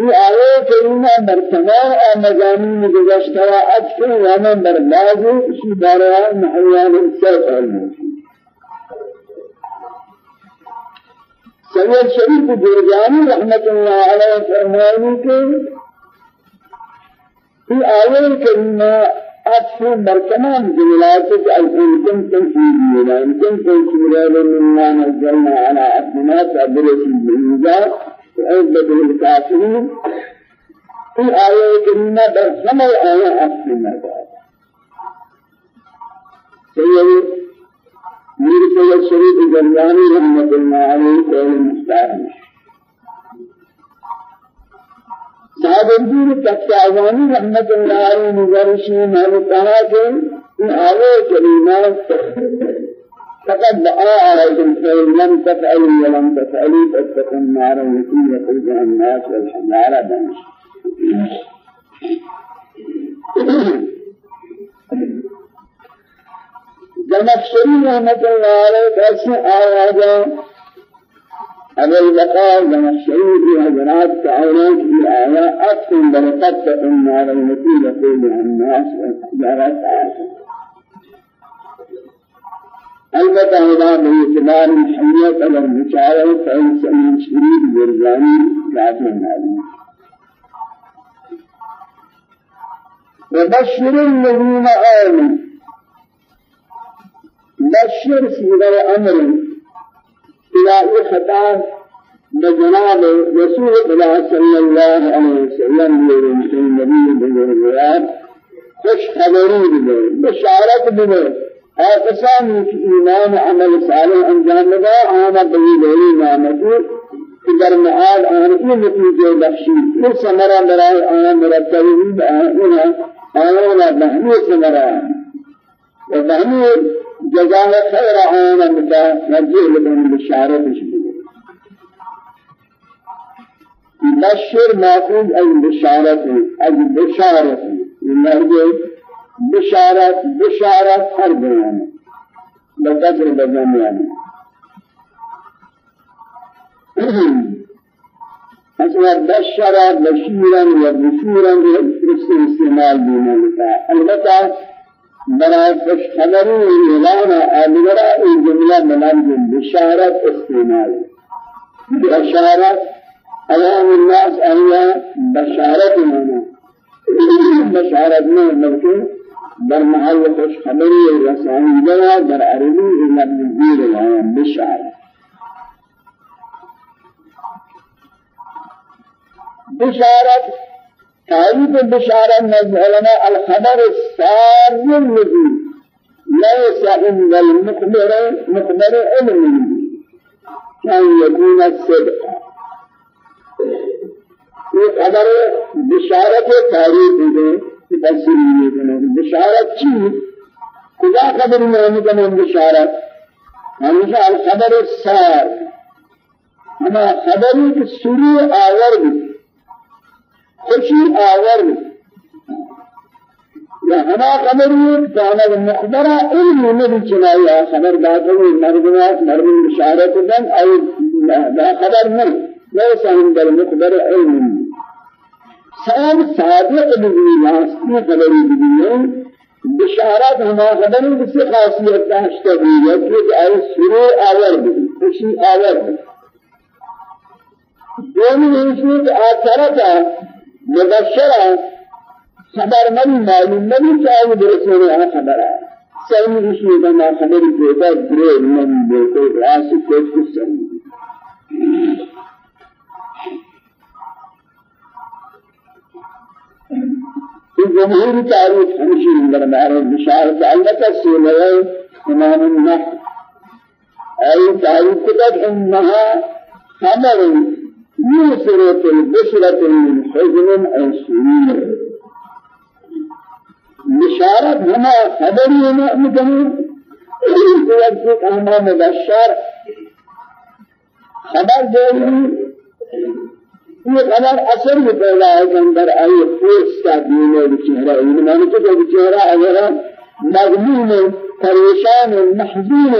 المدعشی کے یہ آئے کریمہ مرتبہ مضامین گزشتہ عطف و من برباد اسی بارے محیان السلف الموجود سید شریف جرجانی رحمت اللہ علیہ فرمائے کہ في آية الكريمة أكثر مركمان جملات الكون كنتم في دينا إن كنتم سمرالا مما نزلنا على وعزة الكافرين في آية الكريمة برسم الآية أكثر مركمان سيد میر سید شریف جلانی رحمت اللہ علیہ قول مختار صاحب الدین تفتازانی رحمت اللہ علیہ نظرشی نے کہا کہ ان آلے کریمات فقد دعا عليكم فإن لم تفعلوا ولم تفعلوا فاتقوا النار التي يخرجها الناس والحجارة بنش زمخشری رحمت اللہ علیہ کیسے آیا جا اول بقاء زمخشری کی حضرات تعالیٰ کی آیا اکثر برکت النار التي يقول الناس والحجارات آية البتة هذا باعتبار الحمية على المشاعر فإن سمين شريف برزاني كافر معلوم وبشر الذين آمنوا. بشر سيغة أمر إلى خطاب بجناب رسول الله صلى الله عليه وسلم يرمي النبي بالرياض خوش خبری بده بشارت بده. آقسان کی ایمان عمل صالح انجام دا آنا بلی لیلی نامتی کہ در معاد آن این نتیجے بخشی. یہ سمرہ برائے آن مرتبی بآنا آنا بہمی سمرہ و بہمی جزاء خير عانا بدا نرجع لهم بشارة بشبه بشر ماخوذ أي بشارة أي بشارة نرجع بشارت بشارت هر بیان. بقدر بجان يعني أصلا بشر بشيرا وبشورا بحسن استعمال دين الله البته برای خوش خبری اعلان آدگرا این جمله منام بشارت استعمال. بشارت عوام الناس أهيا بشارت منا بشارت میں ممکن در محل خوش خبری رسانی جوا در عربی إلا بزیر العام بشارت بشارت تعريف البشارة من العلماء الخبر السار الذي ليس عند المخبر مخبر علم. كان يكون الصدق یہ خبر بشارت تعریف ہے یہ ہے بشارت چی خدا خبر ہم بشارت؟ ہمیشہ الخبر السار ہما خبری کی سری آور بھی خوشی آور بھی یا ہما خبری کانا مخبرہ علم نبی چنائی خبر داخل مردمات مردم بشارت دن أو خبر نہیں ليس عند المخبر علم. سام صادق بالناس خبری بھی بشارات ہما خبری بس خاصیت داشتا بھی ہے کہ اے سرور آور بھی خوشی آور بھی دومی انسان کہ آثارتا مبشرہ خبر من معلوم نہیں چاہیے برسونے آ خبر ہے سرمی رشوی بنا خبری دیتا گرے من راسی کوچ کچھ سرمی جمهور تعريف همشي من دربار بشارة البته سورة إمام النحو أي تعريف كتب إنها خبر يسرة البشرة من حزن أو سرور بشارة هما خبر هما مدنون يوجد أمام البشر خبر جاي یہ خبر اثر میں پیدا ہے کہ اندر آئی خوش کا دین ہے چہرہ ان معنی کہ جو چہرہ اگر مغموم پریشان محزون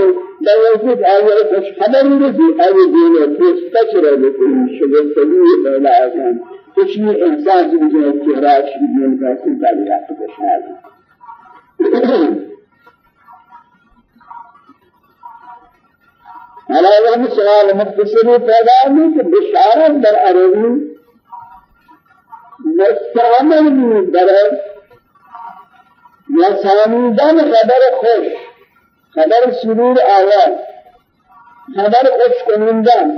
دوست آئی خوش خبر رسی آئی دین ہے خوش تشرہ لیکن شبہ سبیل پیدا ہے کچھ نہیں احساس بھی چہرہ شبہ کا شاید على وهم سؤال مختصر پیدا ہے کہ بشارت در عربی مستعمل بھی در یا سامیدن خبر خوش خبر سرور آواز خبر خوش کنندن.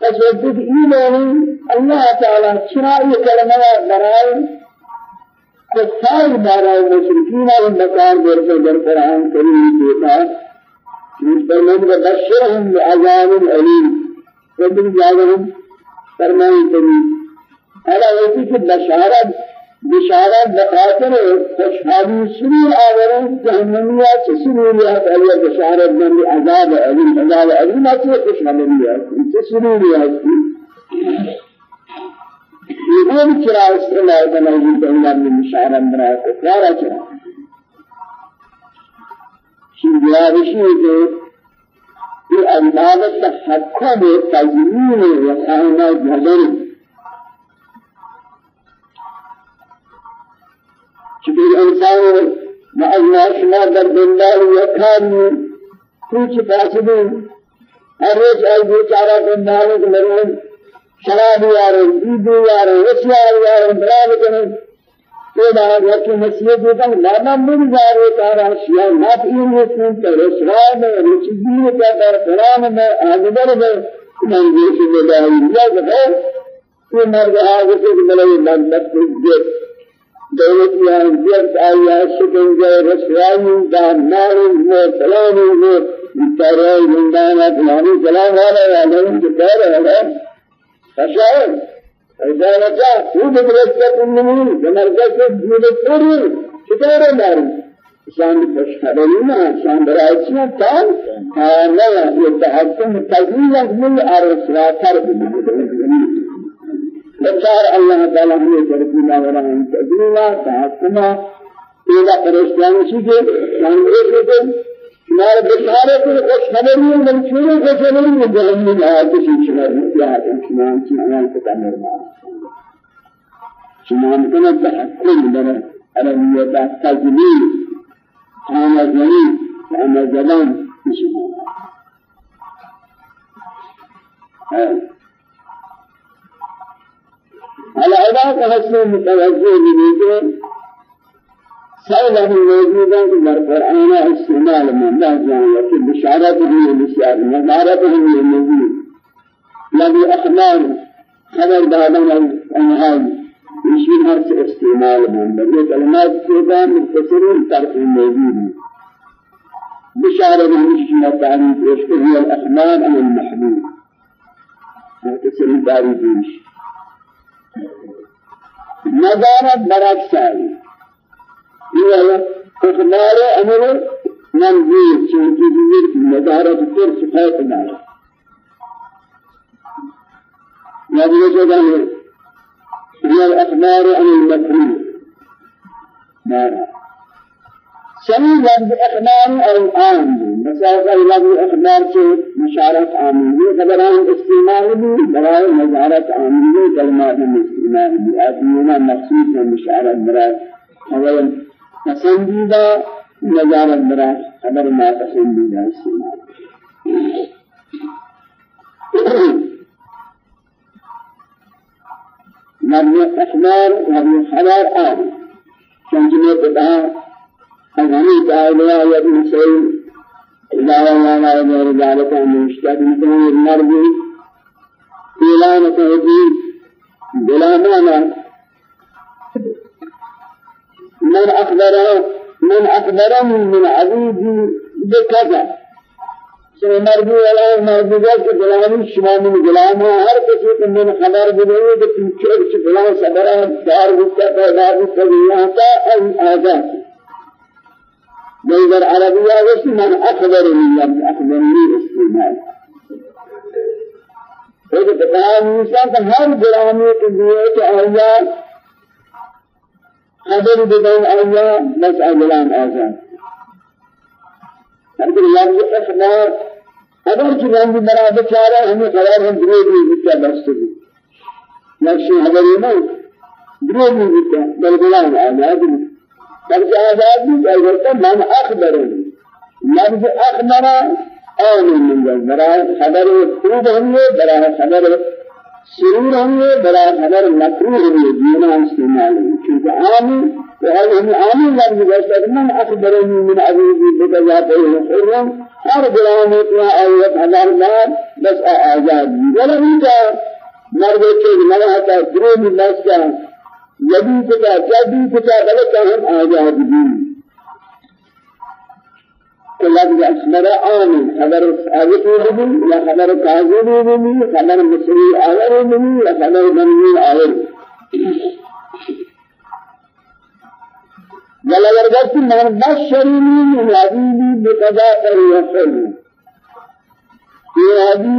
پس وقتی کہ اللہ تعالی چرا کلمہ برائے کفار برائے مشرکین اور مکان در قرآن کریم دیتا. فرمان بشرهم بعذاب أليم ربنا جاءهم فرمان كريم على وجه بشارة بشارة بخاطر خوشحالی سرور آورن جهنمیات سروریات علی بشارة من عذاب أليم عذاب أليم أتي خوشحالیات سروریات یہ بھی چرا استعمال بنائی گئی من بشارة بنا کو کارا چرا جوابشی کہ یہ انداز تحکم تزمین و خانہ جدر چکہ انسان معنا شما در دنبال یکان کچھ فاسدی. ہر روز ای بیچارہ دنبال مرون شراب یار دودھ یار وسیار یار بلاد کریں ہے کہ نصیحت دیتا ہوں لانا مل جا رہے تارا شیعہ نات این رسول کا رسول میں رچدین کا در قرآن میں آگدر میں من جیسی مدائی جاگ ہے یہ مرد آگے سے ملے مدد جت دولت یہاں جت آیا شکن جائے رسوائی دان نار میں سلام میں تارائی مندانا فلانی سلام والا یا لهم جبار ہے فشاہد إذا رجع هو بدرجة النمو بمرجع بدرجة كتير ماري شان بشهرنا شان برایشنا تام لا يتحكم تزيين من أرسلاتر بشار الله تعالى ہمیں ترکی لا ورا ان تدلا تحکما ایلا پرشتیان چی کے ہم ایک کو ہمارے بشارے کو خوش خبر نہیں بل چھوڑے کو چلے نہیں جہنم میں آ کے چیز ہے یا انسان کی عمل کو تعمیر شمان كنا تحكم لنا عربية تجميل أنا جميل أنا جلال على عبادة حسن متوجه بنيته سائلة موجودة في القرآن استعمال من لا جانب بشارته للشعر نظارته للنبي الذي أخبار خبر دادنا الأنهار ہر سے استعمال ہوں یہ کلمات کے دام مختصر طرف موجود بشارة بالمشكلة تعريف إيش هي الأخبار عن المحبوب؟ مختصر تعريف نظارة بركسائي هي أخبار أمر منظور شوكي بذير نظارة كرس خيط نار نظارة جدا هي؟ الأخبار عن المكروه؟ ما سمي لفظ أخبار أو الآن مسافة لفظ أخبار سے مشارت آمینی خبران استعمال بھی برائے مزارت آمینی کلمات استعمال بھی آدمینا مخصوص مشارت برائے. خبر پسندیدہ نظارت برائے خبر ما پسندیدہ استعمال مرمي أخبار وهذه خبر آن. شنجمة تدعى أغني تعالى ابن سيد إلا ولا غير ذلك أن يشتد مثل المرضي إعلان توحيد بلا معنى من أخبر من أخبرني من عبيدي بكذا. سو مرضی والا مرضی کے غلامی شما من غلام ہر کسی کو من خبر بدے کہ پیچھے سے غلام صبر دار ہوتا پیدا ہوتا کا آن آزاد نظر عربیہ وش من اخبرني لم اخبرني استعمال ایک بتایا کا ہر غلامی کے دیے کہ آیا خبر بدن آیا بس غلام آزاد. ہر لفظ أخبار اگر کہ رنگ بنا بیچارہ ہمیں قرار ہم درو بھی بچا بس بھی نقشی حضری نہیں درو بھی بچا بلبلان آزاد بھی بلکہ آزاد بھی اگر تو من اخبر لفظ اخبر آمین من برای خبر خوب ہم برای خبر سرور ہم یہ برای خبر مکروه ہم یہ دینا استعمال چونکہ آمین وهذا من آمين لفظ جسد من أخبرني من عبيدي بكذاته حرم ہر غلام اتنا آیت ہزار بار بس آزاد ولا انت مرد کے نہ ہوتا درو بس کا یدی کتا جدی کتا بلکہ ہم آزاد بھی کہ لفظ اسمر آمین خبر آیت بھی یا خبر کاذب بھی خبر مصری آور بھی یا خبر بنی آور. ولا ورغت من بشرني من عبيدي بقضاء الوصل یہ ابھی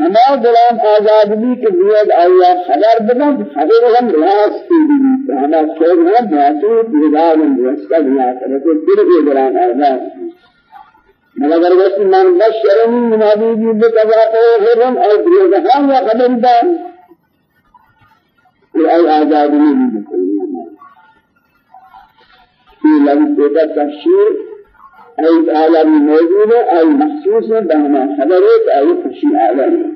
ہما غلام آزاد بھی کہ زیاد آیا خبر بدن خبر ہم راس کی بھی ہما خیر ہے معصوم نگاہ واسطہ بنا کر تو پھر یہ غلام آزاد مگر وقت من بشرني من عبيدي بقضاء الوصل اور یہ ہم خبر دا یہ آزاد نہیں في لفظ کا تفسیر أي عالم موجود ہے محسوس ہے بہما خبر ہے کہ أي خوشی عالم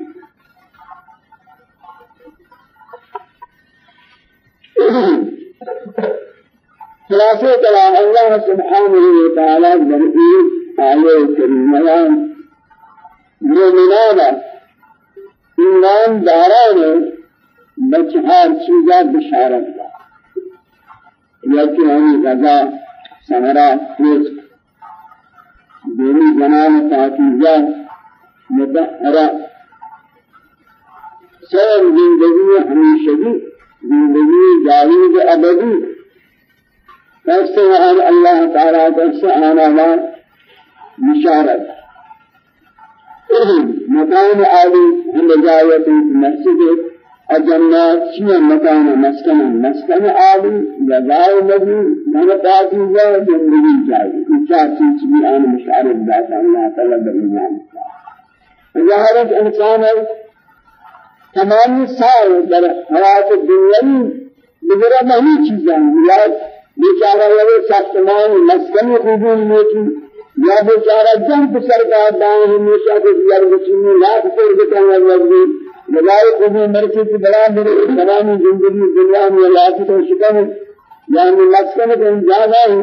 خلاصة كلام الله سبحانه وتعالى بالإيد آية كريمة مؤمنانا إيمان داران بچهار چیزا بشارت یکی ہمیں غذا سمرا رزق. دینی جنان تحفیظہ متحرہ سر زندگی ہمیشگی زندگی جاوید ابدی. ایسے وہاں اللہ تعالیٰ آنا ہوا بشارت مکان عالی ہم جایت مسجد الجنات شيء مكان؟ مسكن. مسكن عالي. جزاء الذي من قاتل چار چیز بھی آن مشارف ذات اللہ تعالی بالایمان ظاہر انسان ہے تمام سال در حیات دنیاوی بغیر نہیں چیزاں یا بیچارہ وہ ساختمان مسکن قبول نہیں یا بیچارہ جنگ سرکار دائیں ہمیشہ کو دیار بچینی لاکھ پر بکانا لگی بجائے کبھی مرچے کی بڑا میرے تمام زندگی دنیا میں لاکھ تو شکن یعنی مسکن کو جاگا ہے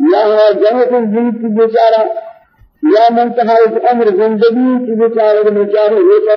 یا جنگ کو جن کی بیچارہ یا منتہا عمر زندگی کی بیچارہ بیچارہ